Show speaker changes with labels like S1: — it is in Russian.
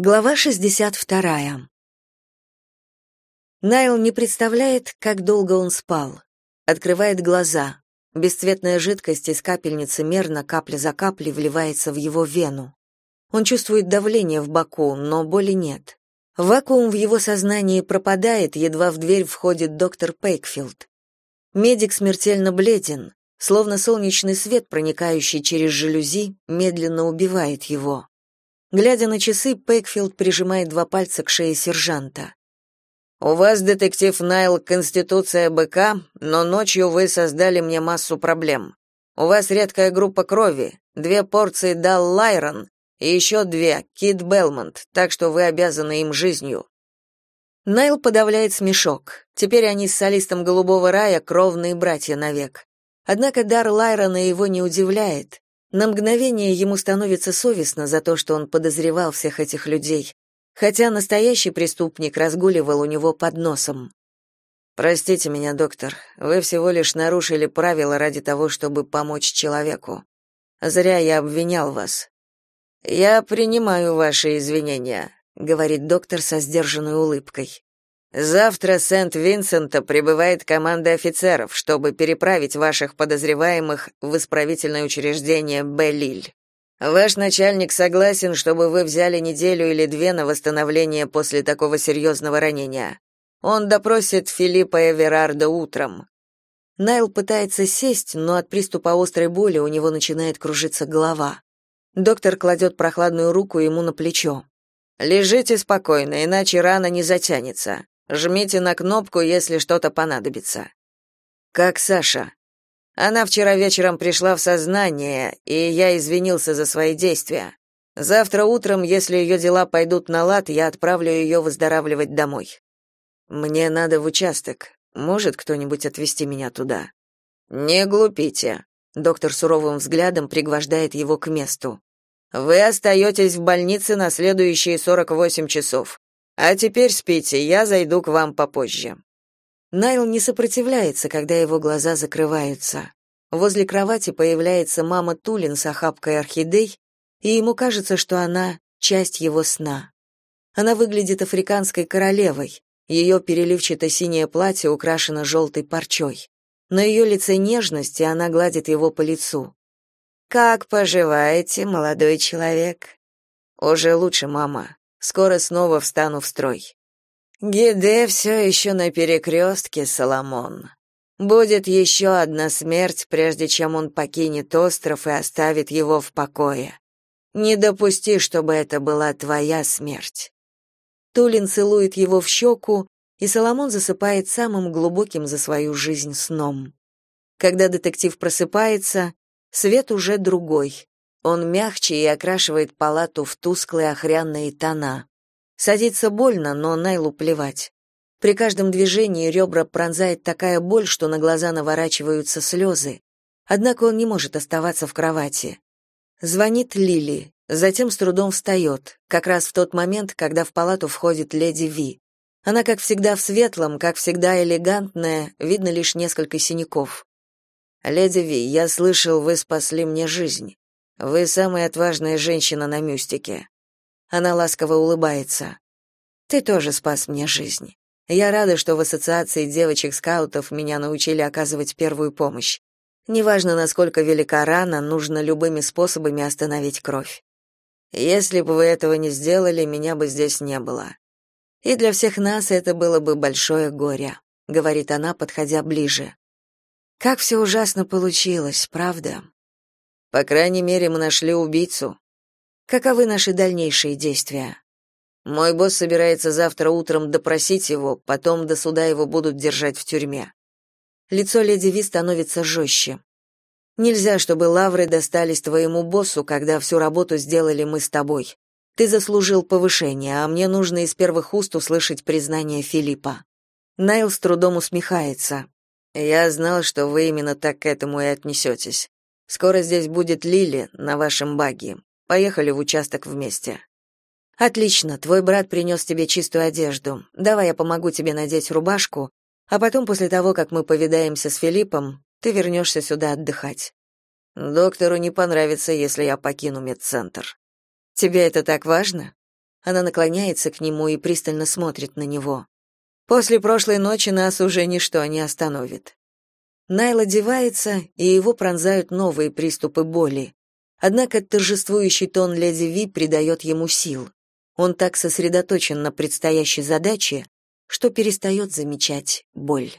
S1: Глава 62. Найл не представляет, как долго он спал. Открывает глаза. Бесцветная жидкость из капельницы мерно капля за каплей вливается в его вену. Он чувствует давление в боку, но боли нет. Вакуум в его сознании пропадает, едва в дверь входит доктор Пейкфилд. Медик смертельно бледен, словно солнечный свет, проникающий через жалюзи, медленно убивает его. Глядя на часы, Пейкфилд прижимает два пальца к шее сержанта. «У вас, детектив Найл, конституция быка, но ночью вы создали мне массу проблем. У вас редкая группа крови, две порции дал Лайрон и еще две, Кит Белмонт, так что вы обязаны им жизнью». Найл подавляет смешок. Теперь они с солистом «Голубого рая» кровные братья навек. Однако дар Лайрона его не удивляет. На мгновение ему становится совестно за то, что он подозревал всех этих людей, хотя настоящий преступник разгуливал у него под носом. Простите меня, доктор. Вы всего лишь нарушили правила ради того, чтобы помочь человеку. Зря я обвинял вас. Я принимаю ваши извинения, говорит доктор со сдержанной улыбкой. Завтра Сент-Винсента прибывает команда офицеров, чтобы переправить ваших подозреваемых в исправительное учреждение Белиль. Ваш начальник согласен, чтобы вы взяли неделю или две на восстановление после такого серьезного ранения. Он допросит Филиппа Эверарда утром. Найл пытается сесть, но от приступа острой боли у него начинает кружиться голова. Доктор кладет прохладную руку ему на плечо. Лежите спокойно, иначе рана не затянется. Жмите на кнопку, если что-то понадобится. Как Саша? Она вчера вечером пришла в сознание, и я извинился за свои действия. Завтра утром, если ее дела пойдут на лад, я отправлю ее выздоравливать домой. Мне надо в участок. Может кто-нибудь отвезти меня туда? Не глупите. Доктор суровым взглядом пригвождает его к месту. Вы остаетесь в больнице на следующие 48 часов. А теперь спите, я зайду к вам попозже. Найл не сопротивляется, когда его глаза закрываются. Возле кровати появляется мама Тулин с охапкой орхидей, и ему кажется, что она часть его сна. Она выглядит африканской королевой. Ее переливчато-синее платье украшено желтой парчой. На ее лице нежность, и она гладит его по лицу. «Как поживаете, молодой человек?» «Уже лучше, мама. Скоро снова встану в строй. Гиде все еще на перекрестке, Соломон. Будет еще одна смерть, прежде чем он покинет остров и оставит его в покое. Не допусти, чтобы это была твоя смерть. Тулин целует его в щеку, и Соломон засыпает самым глубоким за свою жизнь сном. Когда детектив просыпается, свет уже другой. Он мягче и окрашивает палату в тусклые охряные тона. Садиться больно, но Найлу плевать. При каждом движении ребра пронзает такая боль, что на глаза наворачиваются слезы. Однако он не может оставаться в кровати. Звонит Лили, затем с трудом встает, как раз в тот момент, когда в палату входит леди Ви. Она, как всегда, в светлом, как всегда, элегантная, видно лишь несколько синяков. «Леди Ви, я слышал, вы спасли мне жизнь. Вы самая отважная женщина на мюстике. Она ласково улыбается. Ты тоже спас мне жизнь. Я рада, что в ассоциации девочек-скаутов меня научили оказывать первую помощь. Неважно, насколько велика рана, нужно любыми способами остановить кровь. Если бы вы этого не сделали, меня бы здесь не было. И для всех нас это было бы большое горе, говорит она, подходя ближе. Как все ужасно получилось, правда? По крайней мере, мы нашли убийцу. Каковы наши дальнейшие действия? Мой босс собирается завтра утром допросить его, потом до суда его будут держать в тюрьме. Лицо леди Ви становится жестче. Нельзя, чтобы лавры достались твоему боссу, когда всю работу сделали мы с тобой. Ты заслужил повышение, а мне нужно из первых уст услышать признание Филиппа. Найл с трудом усмехается. Я знал, что вы именно так к этому и отнесетесь. Скоро здесь будет Лили на вашем багги. Поехали в участок вместе. Отлично, твой брат принес тебе чистую одежду. Давай я помогу тебе надеть рубашку, а потом после того, как мы повидаемся с Филиппом, ты вернешься сюда отдыхать. Доктору не понравится, если я покину медцентр. Тебе это так важно? Она наклоняется к нему и пристально смотрит на него. После прошлой ночи нас уже ничто не остановит. Найл одевается, и его пронзают новые приступы боли. Однако торжествующий тон леди Ви придает ему сил. Он так сосредоточен на предстоящей задаче, что перестает замечать боль.